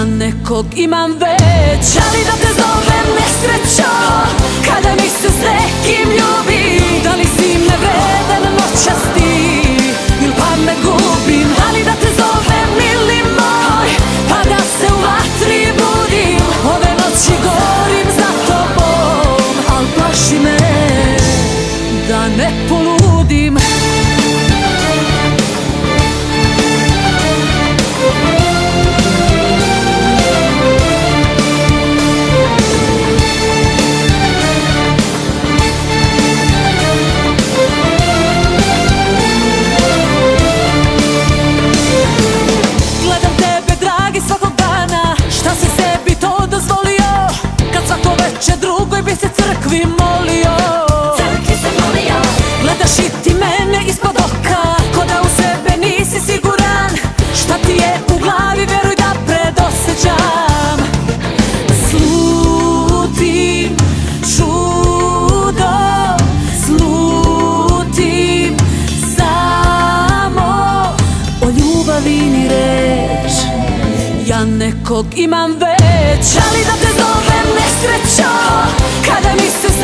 za nekog imam već. Ali da te zovem nesrećo Kada Drugoj bi se crkvi molio. Crkvi se molio. Gledaš i ti mene ispod oka Ko da u sebe nisi siguran. Šta ti je u glavi vjeruj da predosećam. Slutim čudo Slutim samo O ljubavi ni reč. Ja nekog imam već. Ali da te zove nesrećo Kada mi se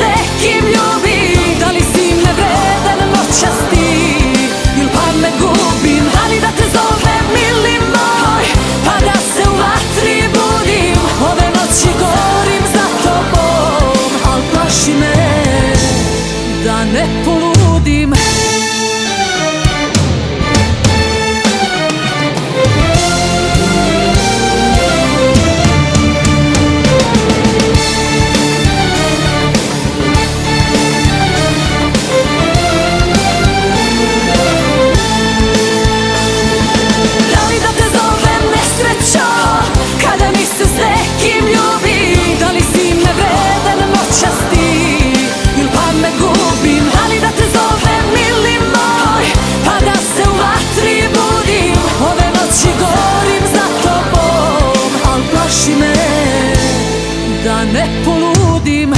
da ne poludim.